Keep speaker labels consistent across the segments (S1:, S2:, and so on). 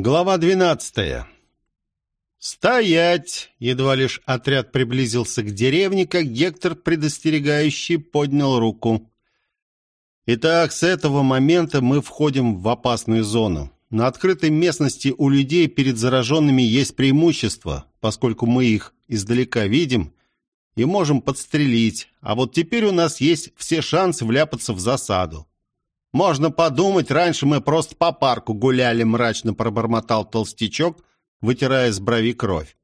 S1: Глава двенадцатая. «Стоять!» — едва лишь отряд приблизился к деревне, как Гектор, предостерегающий, поднял руку. Итак, с этого момента мы входим в опасную зону. На открытой местности у людей перед зараженными есть преимущество, поскольку мы их издалека видим и можем подстрелить, а вот теперь у нас есть все шансы вляпаться в засаду. «Можно подумать, раньше мы просто по парку гуляли», — мрачно пробормотал толстячок, вытирая с брови кровь.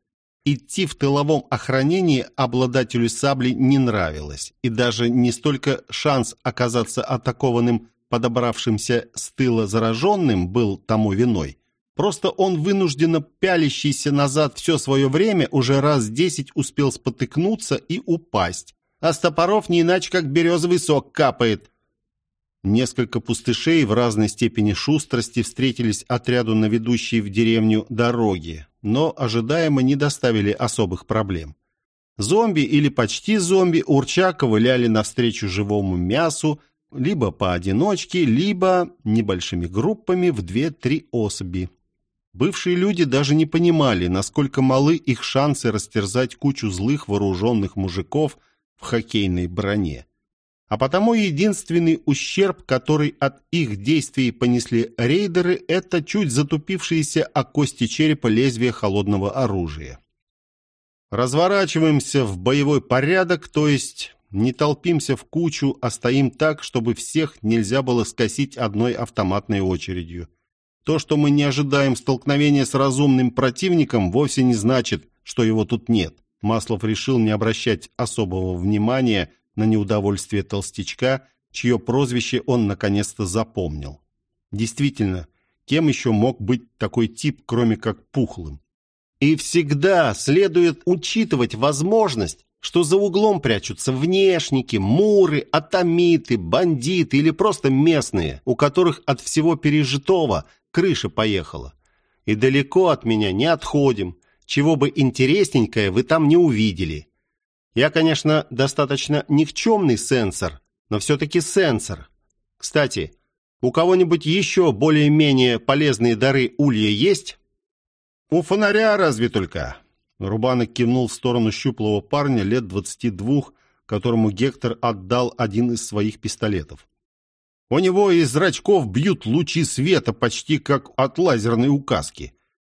S1: Идти в тыловом охранении обладателю сабли не нравилось, и даже не столько шанс оказаться атакованным подобравшимся с тыла зараженным был тому виной. Просто он, вынужденно пялящийся назад все свое время, уже раз десять успел спотыкнуться и упасть. А с топоров не иначе, как березовый сок капает. Несколько пустышей в разной степени шустрости встретились отряду на ведущей в деревню дороги, но ожидаемо не доставили особых проблем. Зомби или почти зомби урча ковыляли навстречу живому мясу, либо поодиночке, либо небольшими группами в две-три особи. Бывшие люди даже не понимали, насколько малы их шансы растерзать кучу злых вооруженных мужиков в хоккейной броне. А потому единственный ущерб, который от их действий понесли рейдеры, это чуть затупившиеся о кости черепа лезвия холодного оружия. Разворачиваемся в боевой порядок, то есть не толпимся в кучу, а стоим так, чтобы всех нельзя было скосить одной автоматной очередью. То, что мы не ожидаем столкновения с разумным противником, вовсе не значит, что его тут нет. Маслов решил не обращать особого внимания на неудовольствие толстячка, чье прозвище он наконец-то запомнил. Действительно, кем еще мог быть такой тип, кроме как пухлым? И всегда следует учитывать возможность, что за углом прячутся внешники, муры, атомиты, бандиты или просто местные, у которых от всего пережитого крыша поехала. И далеко от меня не отходим, чего бы интересненькое вы там не увидели. Я, конечно, достаточно никчемный сенсор, но все-таки сенсор. Кстати, у кого-нибудь еще более-менее полезные дары улья есть? У фонаря разве только. Рубанок кивнул в сторону щуплого парня лет двадцати двух, которому Гектор отдал один из своих пистолетов. У него из зрачков бьют лучи света почти как от лазерной указки.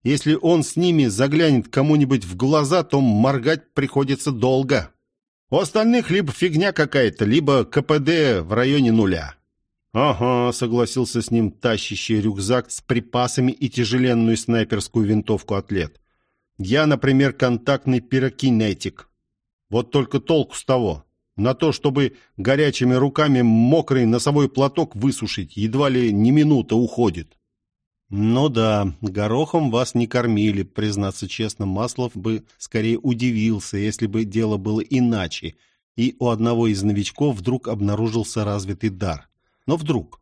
S1: Если он с ними заглянет кому-нибудь в глаза, то моргать приходится долго. У остальных либо фигня какая-то, либо КПД в районе нуля. «Ага», — согласился с ним тащащий рюкзак с припасами и тяжеленную снайперскую винтовку атлет. «Я, например, контактный пирокинетик. Вот только толку с того. На то, чтобы горячими руками мокрый носовой платок высушить, едва ли не минута уходит. Ну да, горохом вас не кормили, признаться честно, Маслов бы скорее удивился, если бы дело было иначе, и у одного из новичков вдруг обнаружился развитый дар. Но вдруг.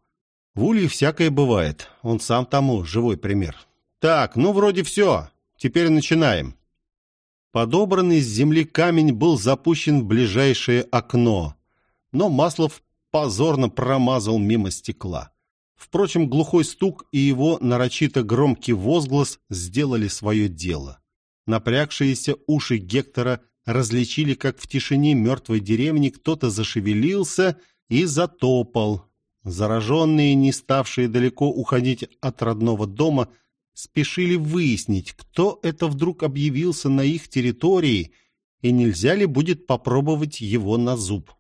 S1: В Улье всякое бывает, он сам тому живой пример. Так, ну вроде все, теперь начинаем. Подобранный с земли камень был запущен в ближайшее окно, но Маслов позорно промазал мимо стекла. Впрочем, глухой стук и его нарочито громкий возглас сделали свое дело. Напрягшиеся уши Гектора различили, как в тишине мертвой деревни кто-то зашевелился и затопал. Зараженные, не ставшие далеко уходить от родного дома, спешили выяснить, кто это вдруг объявился на их территории и нельзя ли будет попробовать его на зуб.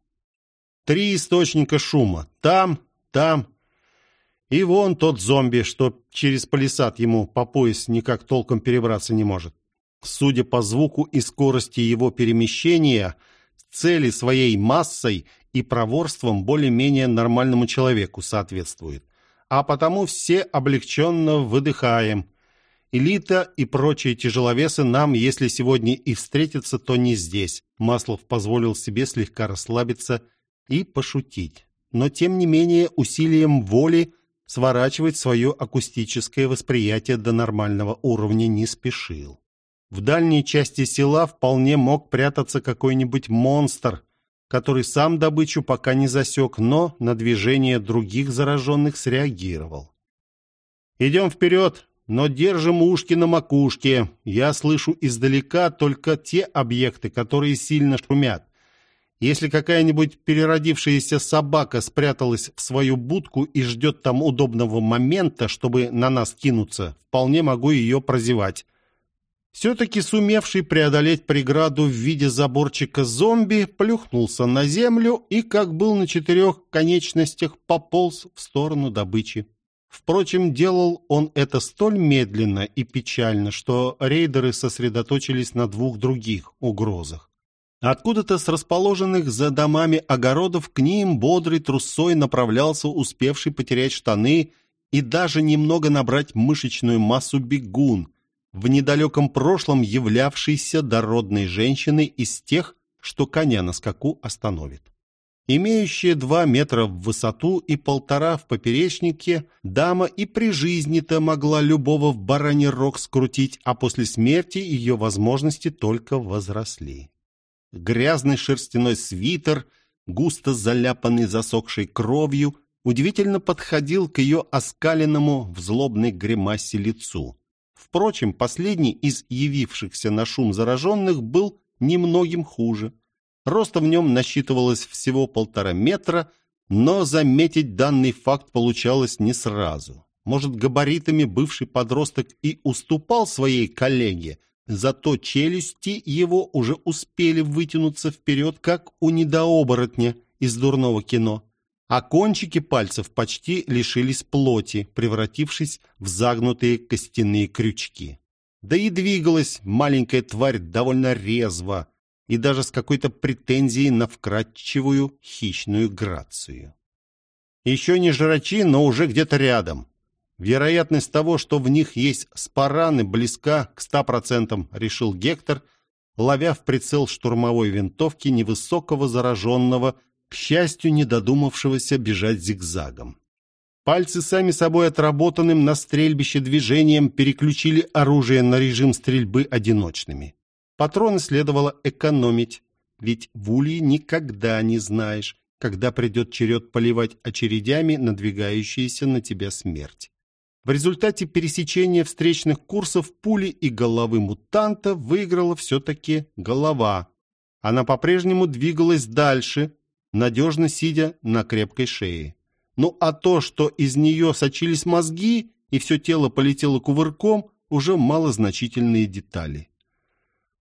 S1: Три источника шума. Там, там и вон тот зомби, что через палисад ему по пояс никак толком перебраться не может. Судя по звуку и скорости его перемещения, цели своей массой и проворством более-менее нормальному человеку соответствует а потому все облегченно выдыхаем. Элита и прочие тяжеловесы нам, если сегодня и встретятся, то не здесь. Маслов позволил себе слегка расслабиться и пошутить. Но, тем не менее, усилием воли сворачивать свое акустическое восприятие до нормального уровня не спешил. В дальней части села вполне мог прятаться какой-нибудь монстр, который сам добычу пока не засек, но на движение других зараженных среагировал. «Идем вперед!» но держим ушки на макушке. Я слышу издалека только те объекты, которые сильно шумят. Если какая-нибудь переродившаяся собака спряталась в свою будку и ждет там удобного момента, чтобы на нас кинуться, вполне могу ее прозевать. Все-таки сумевший преодолеть преграду в виде заборчика зомби плюхнулся на землю и, как был на четырех конечностях, пополз в сторону добычи. Впрочем, делал он это столь медленно и печально, что рейдеры сосредоточились на двух других угрозах. Откуда-то с расположенных за домами огородов к ним бодрый трусой направлялся успевший потерять штаны и даже немного набрать мышечную массу бегун, в недалеком прошлом являвшийся дородной женщиной из тех, что коня на скаку остановит. Имеющая два метра в высоту и полтора в поперечнике, дама и при жизни-то могла любого в бараний рог скрутить, а после смерти ее возможности только возросли. Грязный шерстяной свитер, густо заляпанный засохшей кровью, удивительно подходил к ее оскаленному в злобной гримасе лицу. Впрочем, последний из явившихся на шум зараженных был немногим хуже. Роста в нем насчитывалось всего полтора метра, но заметить данный факт получалось не сразу. Может, габаритами бывший подросток и уступал своей коллеге, зато челюсти его уже успели вытянуться вперед, как у недооборотня из дурного кино а кончики пальцев почти лишились плоти, превратившись в загнутые костяные крючки. Да и двигалась маленькая тварь довольно резво и даже с какой-то претензией на вкрадчивую хищную грацию. Еще не жрачи, но уже где-то рядом. Вероятность того, что в них есть спараны, близка к ста процентам, решил Гектор, ловя в прицел штурмовой винтовки невысокого зараженного к счастью, не додумавшегося бежать зигзагом. Пальцы сами собой отработанным на стрельбище движением переключили оружие на режим стрельбы одиночными. Патроны следовало экономить, ведь в улье никогда не знаешь, когда придет черед поливать очередями надвигающаяся на тебя смерть. В результате пересечения встречных курсов пули и головы мутанта выиграла все-таки голова. Она по-прежнему двигалась дальше, надежно сидя на крепкой шее. Ну а то, что из нее сочились мозги и все тело полетело кувырком, уже малозначительные детали.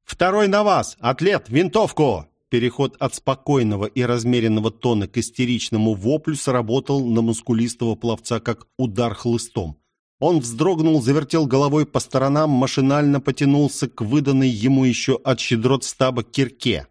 S1: «Второй на вас! Атлет! Винтовку!» Переход от спокойного и размеренного тона к истеричному воплю сработал на мускулистого пловца как удар хлыстом. Он вздрогнул, завертел головой по сторонам, машинально потянулся к выданной ему еще от щедрот стаба кирке.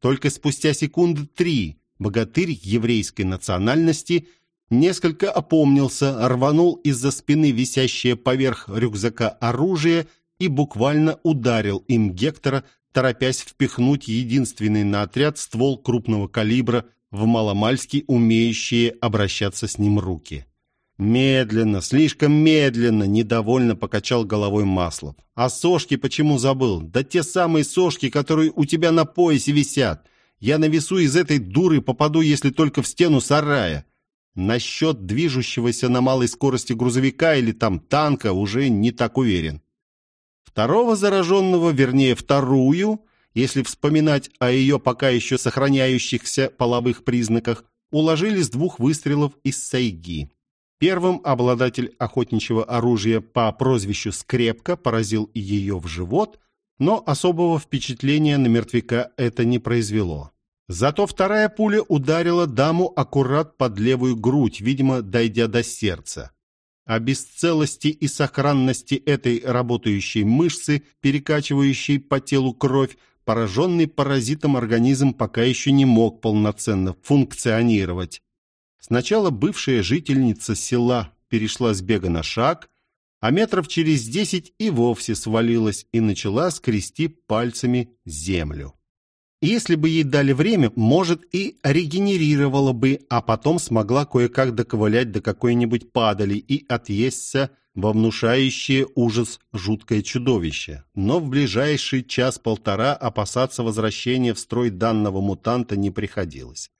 S1: Только спустя секунды три Богатырь еврейской национальности несколько опомнился, рванул из-за спины висящее поверх рюкзака оружие и буквально ударил им Гектора, торопясь впихнуть единственный на отряд ствол крупного калибра в маломальски умеющие обращаться с ним руки. Медленно, слишком медленно, недовольно покачал головой Маслов. А сошки почему забыл? Да те самые сошки, которые у тебя на поясе висят. Я на весу из этой дуры попаду, если только в стену сарая. Насчет движущегося на малой скорости грузовика или там танка уже не так уверен. Второго зараженного, вернее вторую, если вспоминать о ее пока еще сохраняющихся половых признаках, уложили с двух выстрелов из сайги. Первым обладатель охотничьего оружия по прозвищу Скрепка поразил ее в живот, но особого впечатления на мертвяка это не произвело. Зато вторая пуля ударила даму аккурат под левую грудь, видимо, дойдя до сердца. О бесцелости и сохранности этой работающей мышцы, перекачивающей по телу кровь, пораженный паразитом организм пока еще не мог полноценно функционировать. Сначала бывшая жительница села перешла с бега на шаг, а метров через десять и вовсе свалилась и начала скрести пальцами землю. Если бы ей дали время, может, и регенерировала бы, а потом смогла кое-как доковылять до какой-нибудь падали и отъесться во внушающее ужас жуткое чудовище. Но в ближайший час-полтора опасаться возвращения в строй данного мутанта не приходилось.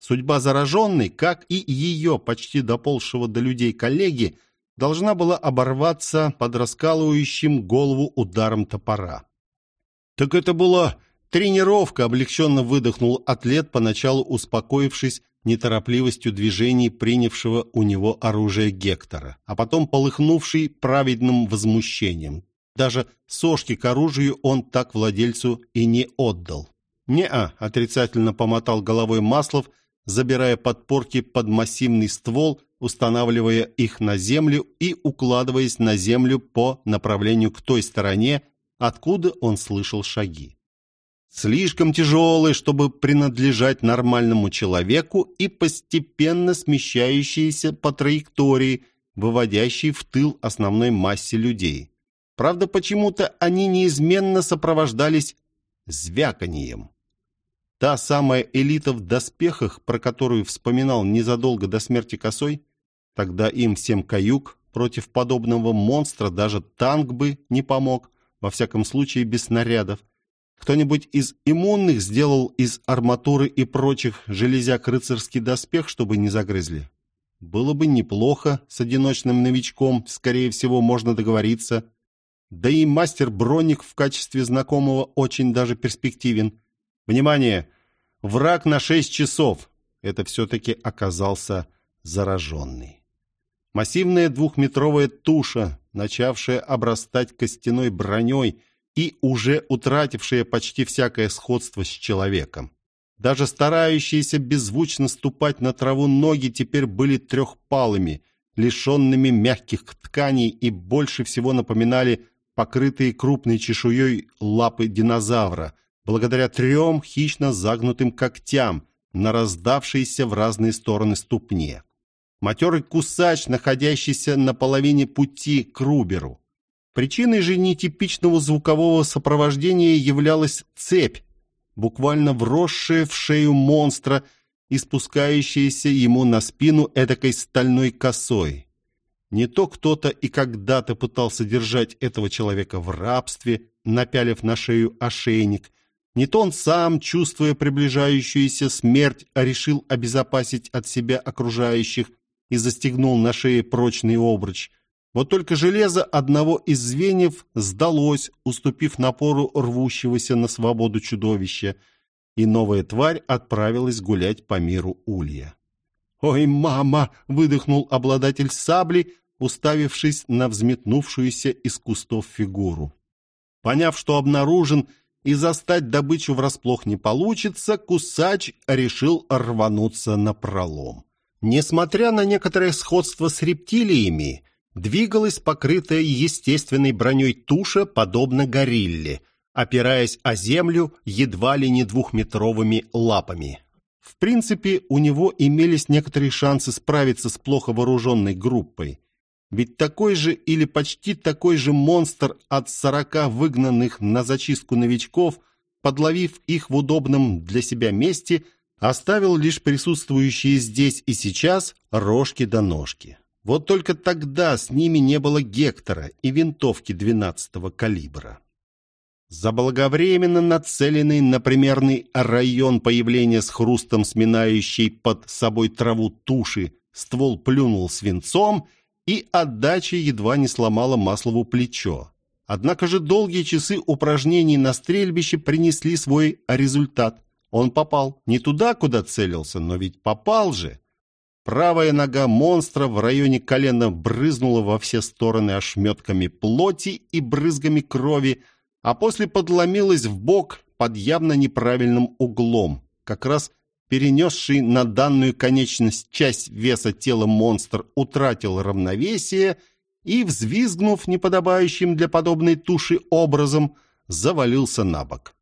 S1: Судьба зараженной, как и ее почти доползшего до людей коллеги, должна была оборваться под раскалывающим голову ударом топора. «Так это была тренировка!» — облегченно выдохнул атлет, поначалу успокоившись неторопливостью движений принявшего у него оружие Гектора, а потом полыхнувший праведным возмущением. Даже сошки к оружию он так владельцу и не отдал. «Не-а», — отрицательно помотал головой Маслов, забирая подпорки под массивный ствол, устанавливая их на землю и укладываясь на землю по направлению к той стороне, откуда он слышал шаги. Слишком тяжелый, чтобы принадлежать нормальному человеку и постепенно смещающиеся по траектории, выводящей в тыл основной массе людей. Правда, почему-то они неизменно сопровождались звяканием. Та самая элита в доспехах, про которую вспоминал незадолго до смерти Косой, тогда им всем каюк, против подобного монстра даже танк бы не помог, во всяком случае без снарядов. Кто-нибудь из иммунных сделал из арматуры и прочих железяк рыцарский доспех, чтобы не загрызли? Было бы неплохо, с одиночным новичком, скорее всего, можно договориться. Да и мастер-броник в качестве знакомого очень даже перспективен. Внимание! Враг на шесть часов. Это все-таки оказался зараженный. Массивная двухметровая туша, начавшая обрастать костяной броней и уже утратившая почти всякое сходство с человеком. Даже старающиеся беззвучно ступать на траву ноги теперь были трехпалыми, лишенными мягких тканей и больше всего напоминали покрытые крупной чешуей лапы динозавра, благодаря трем хищно загнутым когтям на раздавшейся в разные стороны ступне. Матерый кусач, находящийся на половине пути к Руберу. Причиной же нетипичного звукового сопровождения являлась цепь, буквально вросшая в шею монстра и спускающаяся ему на спину эдакой стальной косой. Не то кто-то и когда-то пытался держать этого человека в рабстве, напялив на шею ошейник, не то он сам, чувствуя приближающуюся смерть, решил обезопасить от себя окружающих и застегнул на шее прочный обруч – вот только железо одного из звеньев сдалось, уступив напору рвущегося на свободу чудовища, и новая тварь отправилась гулять по миру улья. «Ой, мама!» — выдохнул обладатель сабли, уставившись на взметнувшуюся из кустов фигуру. Поняв, что обнаружен и застать добычу врасплох не получится, кусач решил рвануться на пролом. Несмотря на некоторое сходство с рептилиями, двигалась покрытая естественной броней туша, подобно горилле, опираясь о землю едва ли не двухметровыми лапами. В принципе, у него имелись некоторые шансы справиться с плохо вооруженной группой. Ведь такой же или почти такой же монстр от сорока выгнанных на зачистку новичков, подловив их в удобном для себя месте, оставил лишь присутствующие здесь и сейчас рожки до ножки. Вот только тогда с ними не было Гектора и винтовки 12-го калибра. Заблаговременно нацеленный на примерный район появления с хрустом сминающей под собой траву туши, ствол плюнул свинцом, и отдача едва не сломала Маслову плечо. Однако же долгие часы упражнений на стрельбище принесли свой результат. Он попал не туда, куда целился, но ведь попал же. Правая нога монстра в районе колена брызнула во все стороны ошметками плоти и брызгами крови, а после подломилась в бок под явно неправильным углом. Как раз перенесший на данную конечность часть веса тела монстр утратил равновесие и, взвизгнув неподобающим для подобной туши образом, завалился на бок.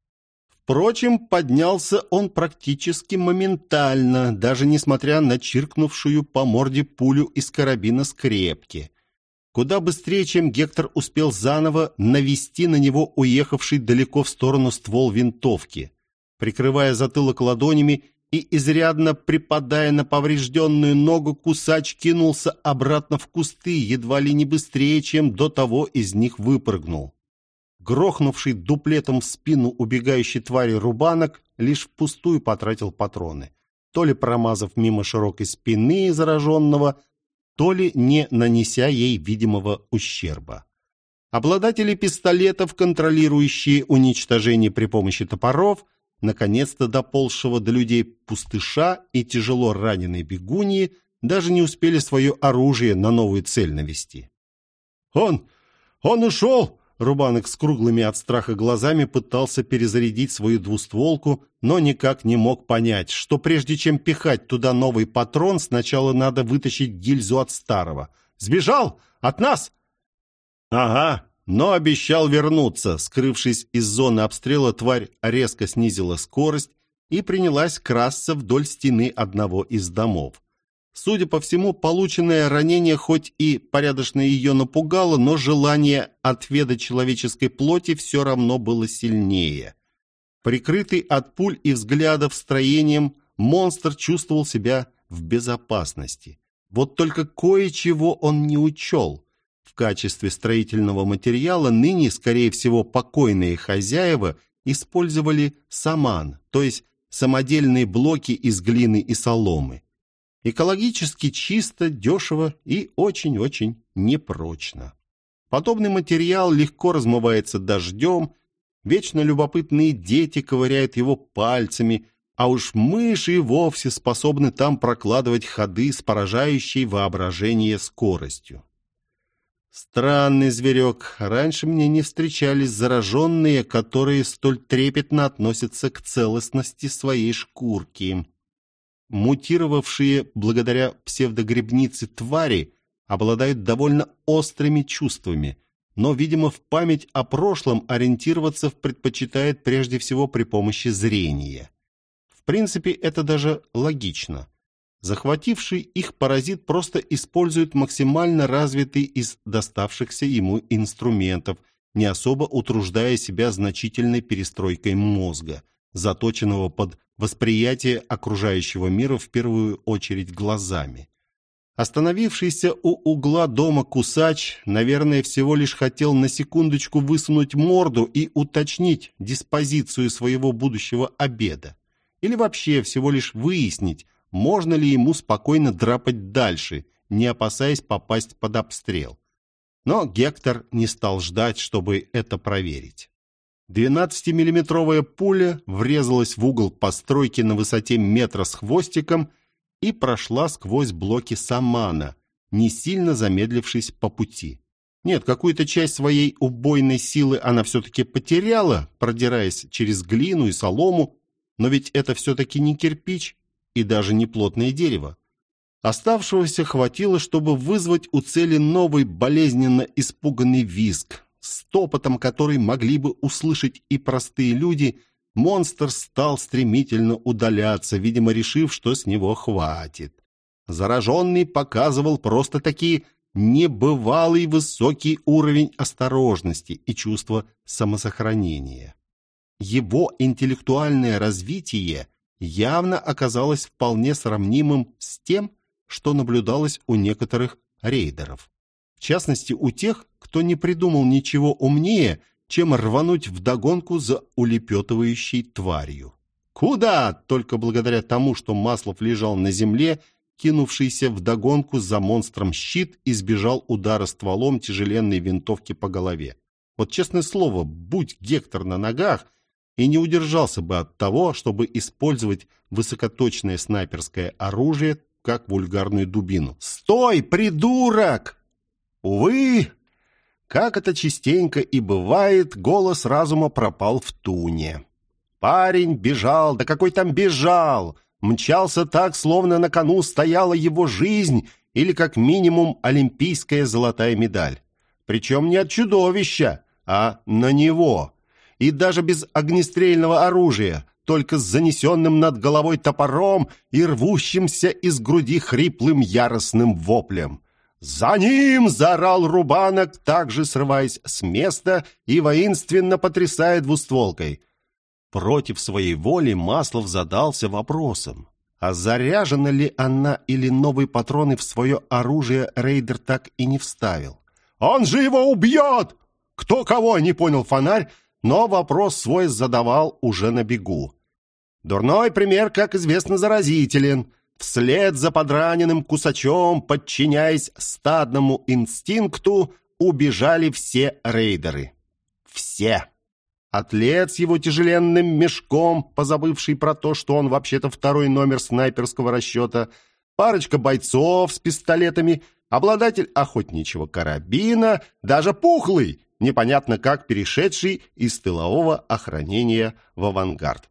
S1: Впрочем, поднялся он практически моментально, даже несмотря на чиркнувшую по морде пулю из карабина скрепки. Куда быстрее, чем Гектор успел заново навести на него уехавший далеко в сторону ствол винтовки. Прикрывая затылок ладонями и изрядно припадая на поврежденную ногу, кусач кинулся обратно в кусты, едва ли не быстрее, чем до того из них выпрыгнул грохнувший дуплетом в спину убегающей твари рубанок, лишь впустую потратил патроны. То ли промазав мимо широкой спины зараженного, то ли не нанеся ей видимого ущерба. Обладатели пистолетов, контролирующие уничтожение при помощи топоров, наконец-то доползшего до людей пустыша и тяжело раненой бегуньи, даже не успели свое оружие на новую цель навести. «Он! Он ушел!» Рубанок с круглыми от страха глазами пытался перезарядить свою двустволку, но никак не мог понять, что прежде чем пихать туда новый патрон, сначала надо вытащить гильзу от старого. «Сбежал! От нас!» «Ага, но обещал вернуться». Скрывшись из зоны обстрела, тварь резко снизила скорость и принялась красться вдоль стены одного из домов. Судя по всему, полученное ранение хоть и порядочно ее напугало, но желание отведать человеческой плоти все равно было сильнее. Прикрытый от пуль и взглядов строением, монстр чувствовал себя в безопасности. Вот только кое-чего он не учел. В качестве строительного материала ныне, скорее всего, покойные хозяева использовали саман, то есть самодельные блоки из глины и соломы. Экологически чисто, дешево и очень-очень непрочно. Подобный материал легко размывается дождем, вечно любопытные дети ковыряют его пальцами, а уж мыши вовсе способны там прокладывать ходы с поражающей воображение скоростью. Странный зверек. Раньше мне не встречались зараженные, которые столь трепетно относятся к целостности своей шкурки мутировавшие благодаря псевдогребнице твари обладают довольно острыми чувствами, но, видимо, в память о прошлом ориентироваться предпочитает прежде всего при помощи зрения. В принципе, это даже логично. Захвативший их паразит просто использует максимально развитый из доставшихся ему инструментов, не особо утруждая себя значительной перестройкой мозга, заточенного под восприятие окружающего мира в первую очередь глазами. Остановившийся у угла дома кусач, наверное, всего лишь хотел на секундочку высунуть морду и уточнить диспозицию своего будущего обеда. Или вообще всего лишь выяснить, можно ли ему спокойно драпать дальше, не опасаясь попасть под обстрел. Но Гектор не стал ждать, чтобы это проверить. Двенадцатимиллиметровая пуля врезалась в угол постройки на высоте метра с хвостиком и прошла сквозь блоки самана, не сильно замедлившись по пути. Нет, какую-то часть своей убойной силы она все-таки потеряла, продираясь через глину и солому, но ведь это все-таки не кирпич и даже не плотное дерево. Оставшегося хватило, чтобы вызвать у цели новый болезненно испуганный визг, с топотом, который могли бы услышать и простые люди, монстр стал стремительно удаляться, видимо, решив, что с него хватит. Зараженный показывал просто-таки небывалый высокий уровень осторожности и чувства самосохранения. Его интеллектуальное развитие явно оказалось вполне сравнимым с тем, что наблюдалось у некоторых рейдеров. В частности, у тех, кто не придумал ничего умнее, чем рвануть вдогонку за улепетывающей тварью. Куда? Только благодаря тому, что Маслов лежал на земле, кинувшийся вдогонку за монстром щит, избежал удара стволом тяжеленной винтовки по голове. Вот честное слово, будь Гектор на ногах, и не удержался бы от того, чтобы использовать высокоточное снайперское оружие как вульгарную дубину. «Стой, придурок!» Увы, как это частенько и бывает, голос разума пропал в туне. Парень бежал, да какой там бежал! Мчался так, словно на кону стояла его жизнь или как минимум олимпийская золотая медаль. Причем не от чудовища, а на него. И даже без огнестрельного оружия, только с занесенным над головой топором и рвущимся из груди хриплым яростным воплем. «За ним!» — заорал Рубанок, также срываясь с места и воинственно потрясая двустволкой. Против своей воли Маслов задался вопросом. А заряжена ли она или новые патроны в свое оружие рейдер так и не вставил? «Он же его убьет!» Кто кого, не понял фонарь, но вопрос свой задавал уже на бегу. Дурной пример, как известно, заразителен. вслед за подраненным кусачом, подчиняясь стадному инстинкту, убежали все рейдеры. Все. Атлет с его тяжеленным мешком, позабывший про то, что он вообще-то второй номер снайперского расчета, парочка бойцов с пистолетами, обладатель охотничьего карабина, даже пухлый, непонятно как перешедший из тылового охранения в авангард.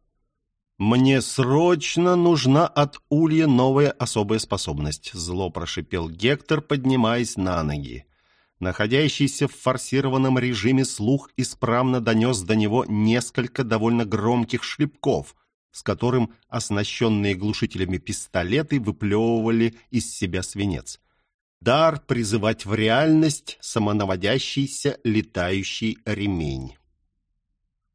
S1: «Мне срочно нужна от Улья новая особая способность», зло прошипел Гектор, поднимаясь на ноги. Находящийся в форсированном режиме слух исправно донес до него несколько довольно громких шлепков, с которым оснащенные глушителями пистолеты выплевывали из себя свинец. Дар призывать в реальность самонаводящийся летающий ремень.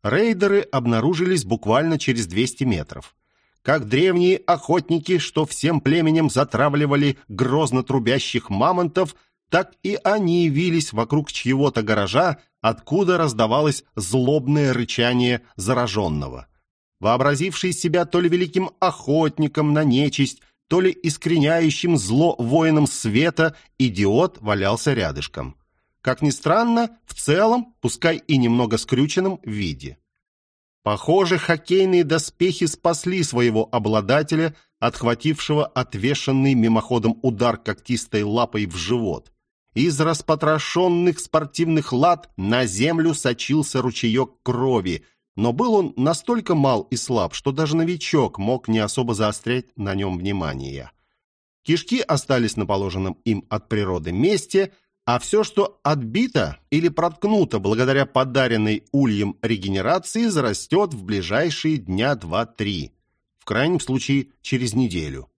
S1: Рейдеры обнаружились буквально через 200 метров. Как древние охотники, что всем племенем затравливали грозно трубящих мамонтов – так и они явились вокруг чьего-то гаража, откуда раздавалось злобное рычание зараженного. Вообразивший себя то ли великим охотником на нечисть, то ли искореняющим зло воином света, идиот валялся рядышком. Как ни странно, в целом, пускай и немного скрюченном виде. Похоже, хоккейные доспехи спасли своего обладателя, отхватившего отвешенный мимоходом удар когтистой лапой в живот. Из распотрошенных спортивных лад на землю сочился ручеек крови, но был он настолько мал и слаб, что даже новичок мог не особо заострять на нем внимание. Кишки остались на положенном им от природы месте, а все, что отбито или проткнуто благодаря подаренной ульем регенерации, зарастет в ближайшие дня два-три, в крайнем случае через неделю.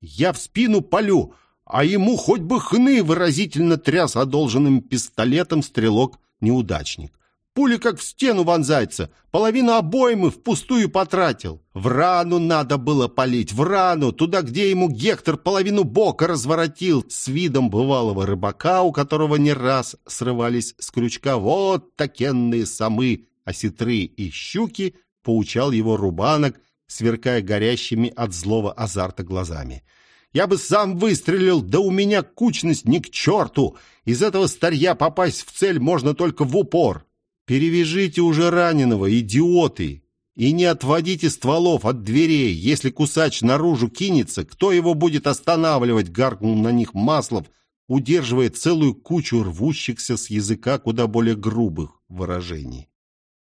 S1: «Я в спину полю!» а ему хоть бы хны выразительно тряс одолженным пистолетом стрелок-неудачник. Пули как в стену вонзается, половину обоймы впустую потратил. В рану надо было палить, в рану, туда, где ему Гектор половину бока разворотил, с видом бывалого рыбака, у которого не раз срывались с крючка вот такенные самы, осетры и щуки, поучал его рубанок, сверкая горящими от злого азарта глазами. Я бы сам выстрелил, да у меня кучность ни к черту. Из этого старья попасть в цель можно только в упор. Перевяжите уже раненого, идиоты, и не отводите стволов от дверей. Если кусач наружу кинется, кто его будет останавливать, гаркнул на них Маслов, удерживая целую кучу рвущихся с языка куда более грубых выражений.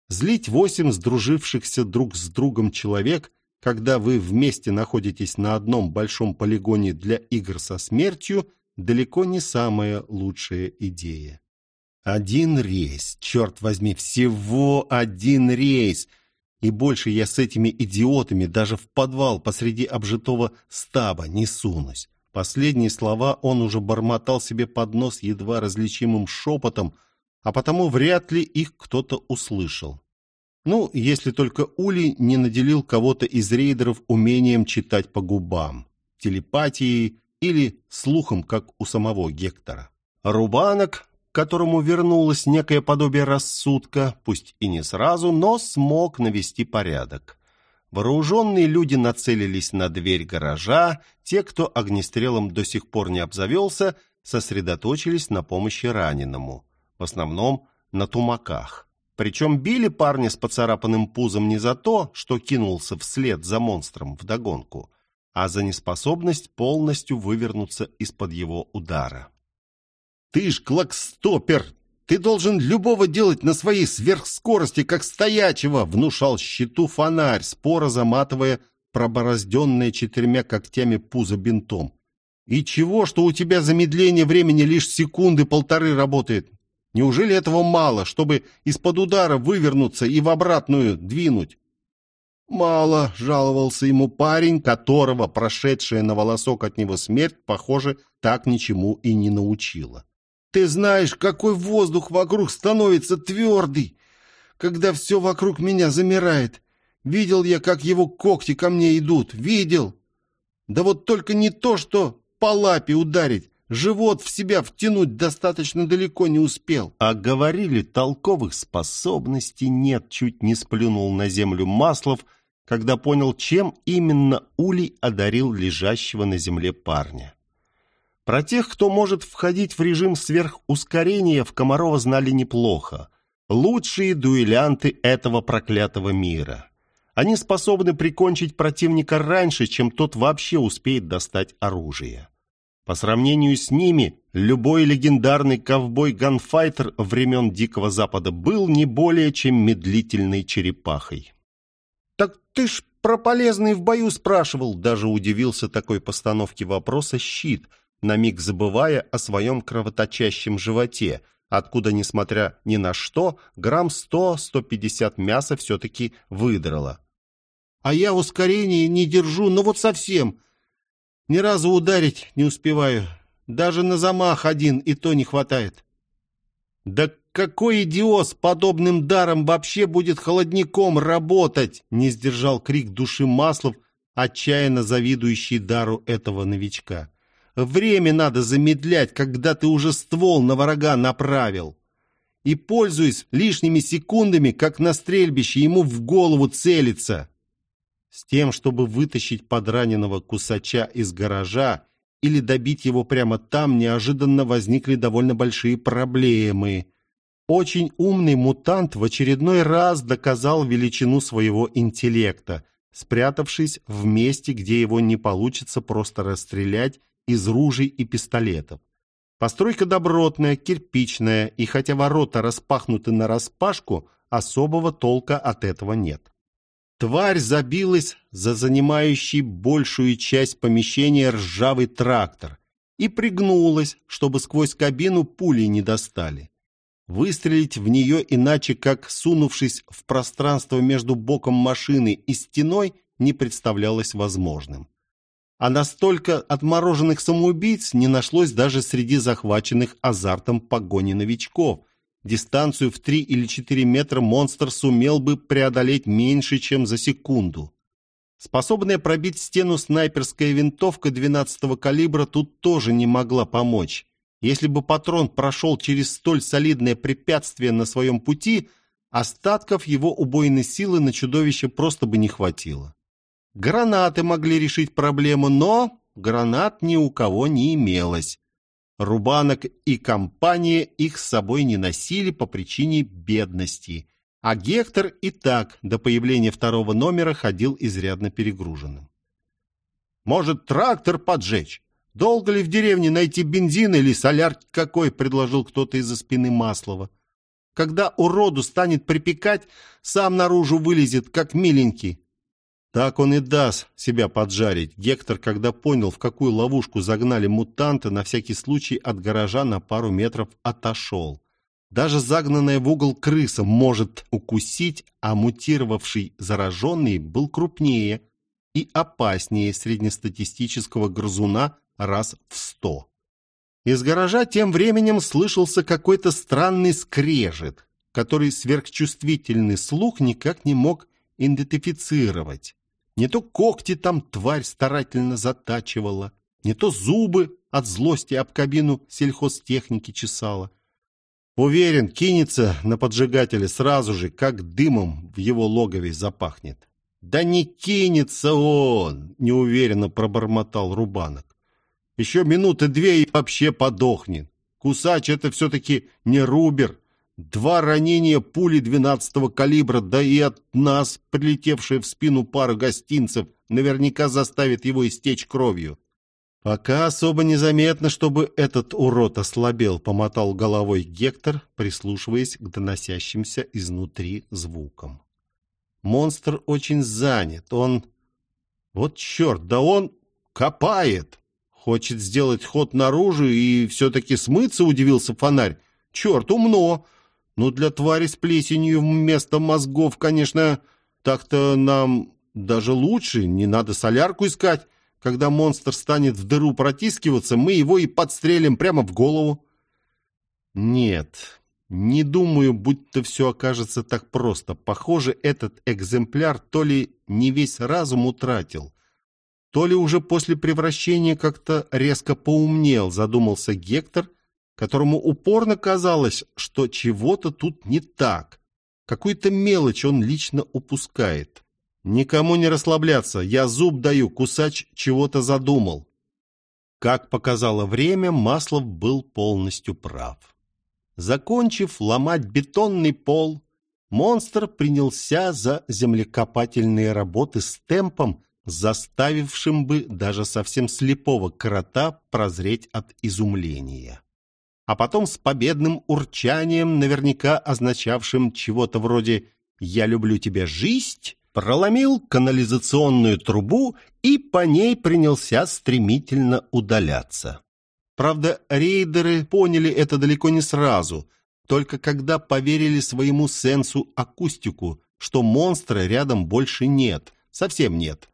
S1: Злить восемь сдружившихся друг с другом человек когда вы вместе находитесь на одном большом полигоне для игр со смертью, далеко не самая лучшая идея. Один рейс, черт возьми, всего один рейс. И больше я с этими идиотами даже в подвал посреди обжитого стаба не сунусь. Последние слова он уже бормотал себе под нос едва различимым шепотом, а потому вряд ли их кто-то услышал. Ну, если только Ули не наделил кого-то из рейдеров умением читать по губам, телепатией или слухом, как у самого Гектора. Рубанок, которому вернулось некое подобие рассудка, пусть и не сразу, но смог навести порядок. Вооруженные люди нацелились на дверь гаража, те, кто огнестрелом до сих пор не обзавелся, сосредоточились на помощи раненому, в основном на тумаках. Причем били парня с поцарапанным пузом не за то, что кинулся вслед за монстром вдогонку, а за неспособность полностью вывернуться из-под его удара. «Ты ж клокстопер! Ты должен любого делать на своей сверхскорости, как стоячего!» внушал щиту фонарь, споро заматывая проборозденное четырьмя когтями пузо бинтом. «И чего, что у тебя замедление времени лишь секунды-полторы работает? Неужели этого мало, чтобы из-под удара вывернуться и в обратную двинуть? Мало, жаловался ему парень, которого прошедшая на волосок от него смерть, похоже, так ничему и не научила. Ты знаешь, какой воздух вокруг становится твердый, когда все вокруг меня замирает. Видел я, как его когти ко мне идут, видел. Да вот только не то, что по лапе ударить, Живот в себя втянуть достаточно далеко не успел. А говорили, толковых способностей нет, чуть не сплюнул на землю Маслов, когда понял, чем именно Улей одарил лежащего на земле парня. Про тех, кто может входить в режим сверхускорения, в Комарова знали неплохо. Лучшие дуэлянты этого проклятого мира. Они способны прикончить противника раньше, чем тот вообще успеет достать оружие. По сравнению с ними, любой легендарный ковбой-ганфайтер времен Дикого Запада был не более чем медлительной черепахой. «Так ты ж про полезный в бою спрашивал!» Даже удивился такой постановке вопроса щит, на миг забывая о своем кровоточащем животе, откуда, несмотря ни на что, грамм сто-сто мяса все-таки выдрало. «А я ускорение не держу, ну вот совсем!» Ни разу ударить не успеваю. Даже на замах один и то не хватает. Да какой идиот с подобным даром вообще будет холодником работать? Не сдержал крик души Маслов, отчаянно завидующий дару этого новичка. Время надо замедлять, когда ты уже ствол на врага направил. И, пользуясь лишними секундами, как на стрельбище, ему в голову целиться. С тем, чтобы вытащить подраненного кусача из гаража или добить его прямо там, неожиданно возникли довольно большие проблемы. Очень умный мутант в очередной раз доказал величину своего интеллекта, спрятавшись в месте, где его не получится просто расстрелять из ружей и пистолетов. Постройка добротная, кирпичная, и хотя ворота распахнуты нараспашку, особого толка от этого нет. Тварь забилась за занимающий большую часть помещения ржавый трактор и пригнулась, чтобы сквозь кабину пули не достали. Выстрелить в нее иначе, как сунувшись в пространство между боком машины и стеной, не представлялось возможным. А настолько отмороженных самоубийц не нашлось даже среди захваченных азартом погони новичков – Дистанцию в 3 или 4 метра монстр сумел бы преодолеть меньше, чем за секунду. Способная пробить стену снайперская винтовка 12-го калибра тут тоже не могла помочь. Если бы патрон прошел через столь солидное препятствие на своем пути, остатков его убойной силы на чудовище просто бы не хватило. Гранаты могли решить проблему, но гранат ни у кого не имелось. Рубанок и компания их с собой не носили по причине бедности, а Гектор и так до появления второго номера ходил изрядно перегруженным. «Может, трактор поджечь? Долго ли в деревне найти бензин или соляр какой?» — предложил кто-то из-за спины Маслова. «Когда уроду станет припекать, сам наружу вылезет, как миленький. Так он и даст себя поджарить. Гектор, когда понял, в какую ловушку загнали мутанта, на всякий случай от гаража на пару метров отошел. Даже загнанная в угол крыса может укусить, а мутировавший зараженный был крупнее и опаснее среднестатистического грызуна раз в сто. Из гаража тем временем слышался какой-то странный скрежет, который сверхчувствительный слух никак не мог идентифицировать. Не то когти там тварь старательно затачивала, не то зубы от злости об кабину сельхозтехники чесала. Уверен, кинется на поджигателя сразу же, как дымом в его логове запахнет. «Да не кинется он!» — неуверенно пробормотал Рубанок. «Еще минуты две и вообще подохнет. Кусач — это все-таки не Рубер, Два ранения пули двенадцатого калибра, да и от нас, прилетевшая в спину пара гостинцев, наверняка заставит его истечь кровью. Пока особо незаметно, чтобы этот урод ослабел, помотал головой Гектор, прислушиваясь к доносящимся изнутри звукам. Монстр очень занят, он... Вот черт, да он копает! Хочет сделать ход наружу и все-таки смыться, удивился фонарь. Черт, умно! Ну, для твари с плесенью вместо мозгов, конечно, так-то нам даже лучше. Не надо солярку искать. Когда монстр станет в дыру протискиваться, мы его и подстрелим прямо в голову. Нет, не думаю, будто все окажется так просто. Похоже, этот экземпляр то ли не весь разум утратил, то ли уже после превращения как-то резко поумнел, задумался Гектор, которому упорно казалось, что чего-то тут не так. Какую-то мелочь он лично упускает. Никому не расслабляться, я зуб даю, кусач чего-то задумал. Как показало время, Маслов был полностью прав. Закончив ломать бетонный пол, монстр принялся за землекопательные работы с темпом, заставившим бы даже совсем слепого крота прозреть от изумления. А потом с победным урчанием, наверняка означавшим чего-то вроде «я люблю тебя жизнь», проломил канализационную трубу и по ней принялся стремительно удаляться. Правда, рейдеры поняли это далеко не сразу, только когда поверили своему сенсу акустику, что монстра рядом больше нет, совсем нет.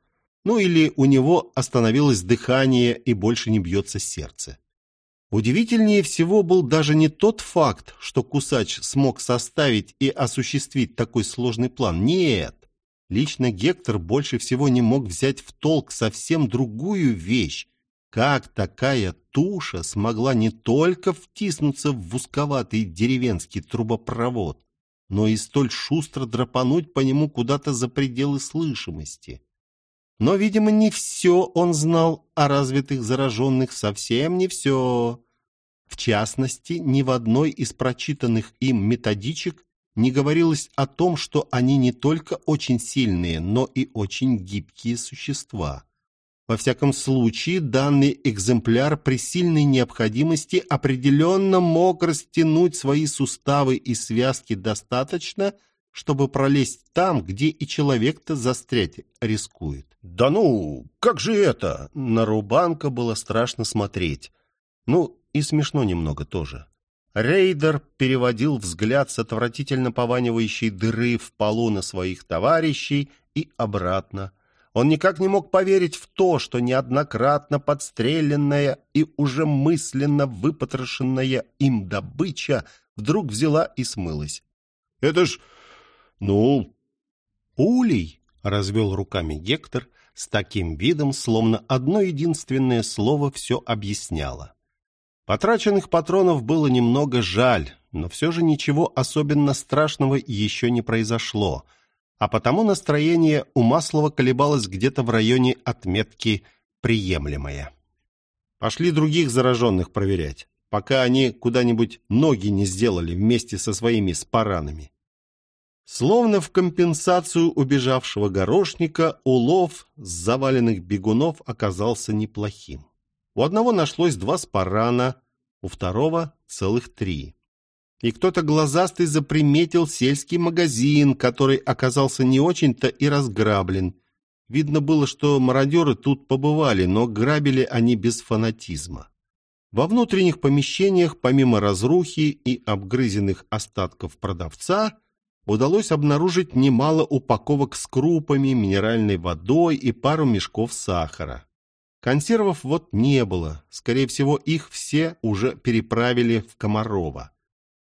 S1: Ну или у него остановилось дыхание и больше не бьется сердце. Удивительнее всего был даже не тот факт, что Кусач смог составить и осуществить такой сложный план. Нет, Лично Гектор больше всего не мог взять в толк совсем другую вещь. Как такая туша смогла не только втиснуться в узковатый деревенский трубопровод, но и столь шустро драпануть по нему куда-то за пределы слышимости? Но, видимо, не все он знал о развитых зараженных, совсем не все. В частности, ни в одной из прочитанных им методичек не говорилось о том, что они не только очень сильные, но и очень гибкие существа. Во всяком случае, данный экземпляр при сильной необходимости определенно мог растянуть свои суставы и связки достаточно, чтобы пролезть там, где и человек-то застрять рискует. «Да ну, как же это?» На Рубанка было страшно смотреть. Ну, и смешно немного тоже. Рейдер переводил взгляд с отвратительно пованивающей дыры в полу на своих товарищей и обратно. Он никак не мог поверить в то, что неоднократно подстреленная и уже мысленно выпотрошенная им добыча вдруг взяла и смылась. «Это ж... ну...» «Улей!» — развел руками Гектор с таким видом, словно одно единственное слово все объясняло. Потраченных патронов было немного жаль, но все же ничего особенно страшного еще не произошло, а потому настроение у Маслова колебалось где-то в районе отметки «приемлемое». Пошли других зараженных проверять, пока они куда-нибудь ноги не сделали вместе со своими спаранами. Словно в компенсацию убежавшего горошника, улов с заваленных бегунов оказался неплохим. У одного нашлось два спарана, у второго целых три. И кто-то глазастый заприметил сельский магазин, который оказался не очень-то и разграблен. Видно было, что мародеры тут побывали, но грабили они без фанатизма. Во внутренних помещениях, помимо разрухи и обгрызенных остатков продавца, удалось обнаружить немало упаковок с крупами, минеральной водой и пару мешков сахара. Консервов вот не было. Скорее всего, их все уже переправили в Комарова.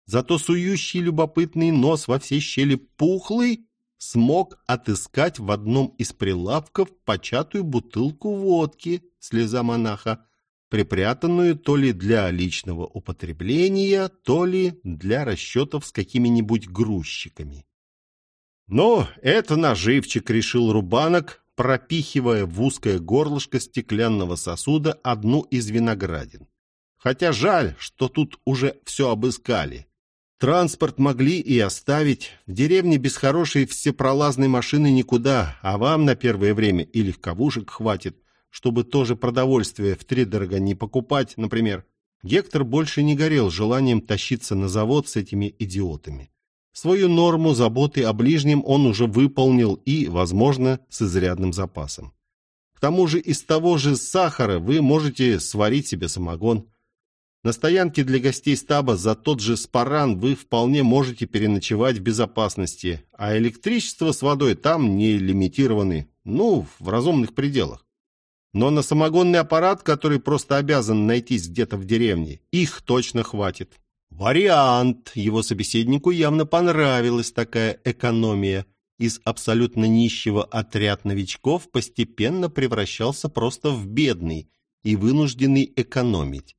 S1: Зато сующий любопытный нос во все щели пухлый смог отыскать в одном из прилавков початую бутылку водки «Слеза монаха», припрятанную то ли для личного употребления, то ли для расчетов с какими-нибудь грузчиками. Но это наживчик, решил Рубанок, пропихивая в узкое горлышко стеклянного сосуда одну из виноградин. Хотя жаль, что тут уже все обыскали. Транспорт могли и оставить. В деревне без хорошей всепролазной машины никуда, а вам на первое время и легковушек хватит, чтобы тоже продовольствие втридорога не покупать, например. Гектор больше не горел желанием тащиться на завод с этими идиотами. Свою норму заботы о ближнем он уже выполнил и, возможно, с изрядным запасом. К тому же из того же сахара вы можете сварить себе самогон. На стоянке для гостей стаба за тот же спаран вы вполне можете переночевать в безопасности, а электричество с водой там не лимитированы, ну, в разумных пределах. Но на самогонный аппарат, который просто обязан найтись где-то в деревне, их точно хватит. Вариант! Его собеседнику явно понравилась такая экономия. Из абсолютно нищего отряд новичков постепенно превращался просто в бедный и вынужденный экономить.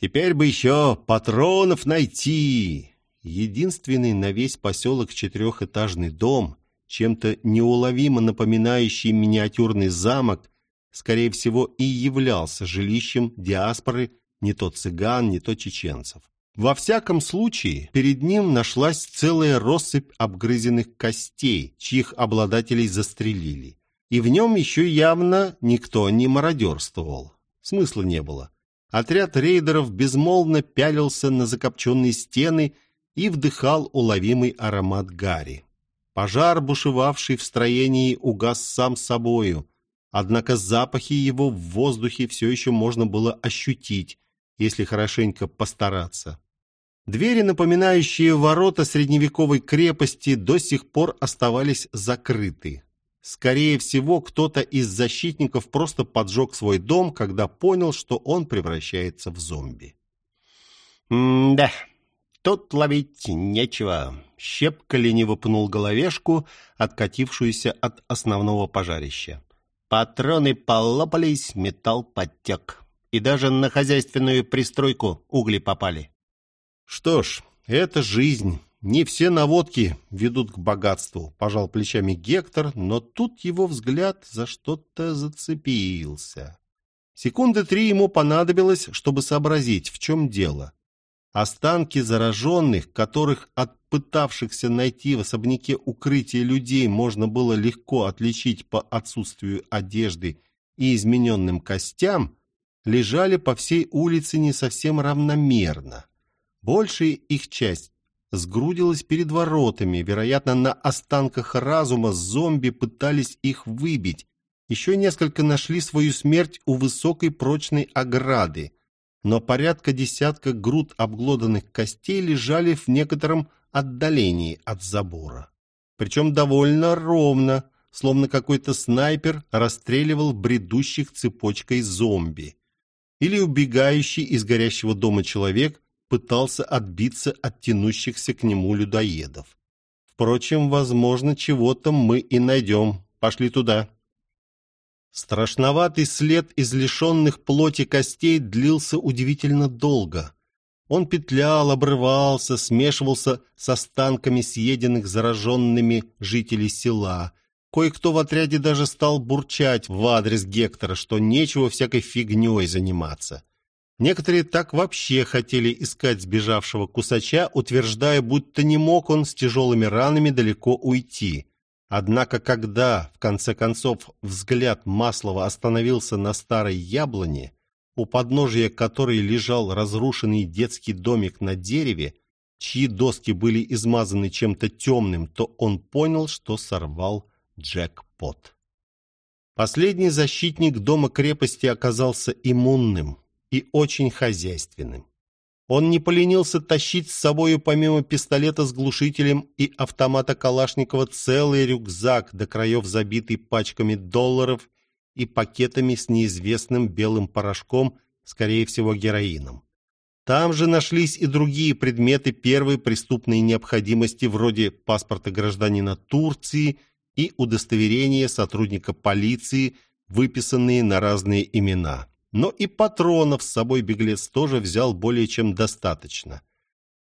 S1: Теперь бы еще патронов найти. Единственный на весь поселок четырехэтажный дом чем-то неуловимо напоминающий миниатюрный замок, скорее всего, и являлся жилищем диаспоры не то цыган, не то чеченцев. Во всяком случае, перед ним нашлась целая россыпь обгрызенных костей, чьих обладателей застрелили. И в нем еще явно никто не мародерствовал. Смысла не было. Отряд рейдеров безмолвно пялился на закопченные стены и вдыхал уловимый аромат гари. Пожар, бушевавший в строении, угас сам собою, однако запахи его в воздухе все еще можно было ощутить, если хорошенько постараться. Двери, напоминающие ворота средневековой крепости, до сих пор оставались закрыты. Скорее всего, кто-то из защитников просто поджег свой дом, когда понял, что он превращается в зомби.
S2: «М-да, тут ловить нечего», — щепка лениво пнул головешку, откатившуюся от основного пожарища. Патроны полопались, металл подтек. И даже на хозяйственную пристройку угли попали.
S1: Что ж, это жизнь. Не все наводки ведут к богатству, пожал плечами Гектор, но тут его взгляд за что-то зацепился. Секунды три ему понадобилось, чтобы сообразить, в чем дело. Останки зараженных, которых от пытавшихся найти в особняке укрытие людей можно было легко отличить по отсутствию одежды и измененным костям, лежали по всей улице не совсем равномерно. Большая их часть сгрудилась перед воротами. Вероятно, на останках разума зомби пытались их выбить. Еще несколько нашли свою смерть у высокой прочной ограды. Но порядка десятка груд обглоданных костей лежали в некотором отдалении от забора. Причем довольно ровно, словно какой-то снайпер расстреливал бредущих цепочкой зомби. Или убегающий из горящего дома человек пытался отбиться от тянущихся к нему людоедов. Впрочем, возможно, чего-то мы и найдем. Пошли туда. Страшноватый след из лишенных плоти костей длился удивительно долго. Он петлял, обрывался, смешивался с останками съеденных зараженными жителей села. Кое-кто в отряде даже стал бурчать в адрес Гектора, что нечего всякой фигней заниматься. Некоторые так вообще хотели искать сбежавшего кусача, утверждая, будто не мог он с тяжелыми ранами далеко уйти. Однако, когда, в конце концов, взгляд Маслова остановился на старой яблоне, у подножия которой лежал разрушенный детский домик на дереве, чьи доски были измазаны чем-то темным, то он понял, что сорвал джекпот. Последний защитник дома-крепости оказался иммунным и очень хозяйственным. Он не поленился тащить с собою помимо пистолета с глушителем и автомата Калашникова целый рюкзак, до краев забитый пачками долларов и пакетами с неизвестным белым порошком, скорее всего героином. Там же нашлись и другие предметы первой преступной необходимости, вроде паспорта гражданина Турции и удостоверения сотрудника полиции, выписанные на разные имена. Но и патронов с собой беглец тоже взял более чем достаточно.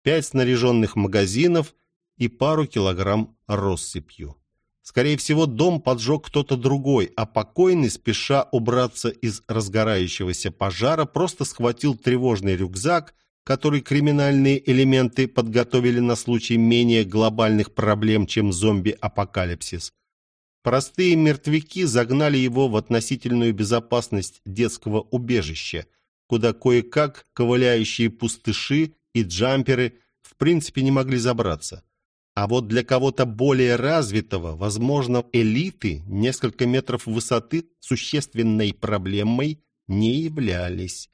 S1: Пять снаряженных магазинов и пару килограмм россыпью. Скорее всего, дом поджег кто-то другой, а покойный, спеша убраться из разгорающегося пожара, просто схватил тревожный рюкзак, который криминальные элементы подготовили на случай менее глобальных проблем, чем зомби-апокалипсис, Простые мертвяки загнали его в относительную безопасность детского убежища, куда кое-как ковыляющие пустыши и джамперы в принципе не могли забраться. А вот для кого-то более развитого, возможно, элиты, несколько метров высоты существенной проблемой не являлись.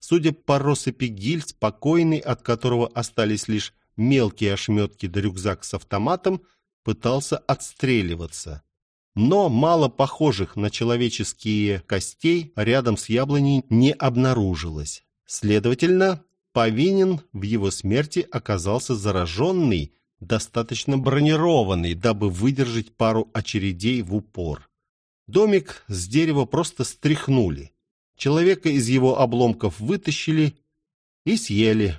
S1: Судя по россыпи гильз, спокойный, от которого остались лишь мелкие ошметки да рюкзак с автоматом, пытался отстреливаться но мало похожих на человеческие костей рядом с яблоней не обнаружилось. Следовательно, повинен в его смерти оказался зараженный, достаточно бронированный, дабы выдержать пару очередей в упор. Домик с дерева просто стряхнули. Человека из его обломков вытащили и съели,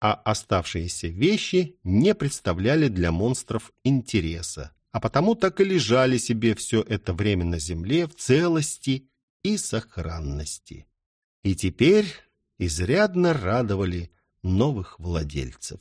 S1: а оставшиеся вещи не представляли для монстров интереса. А потому так и лежали себе все это время на земле в целости и сохранности. И теперь изрядно радовали новых владельцев.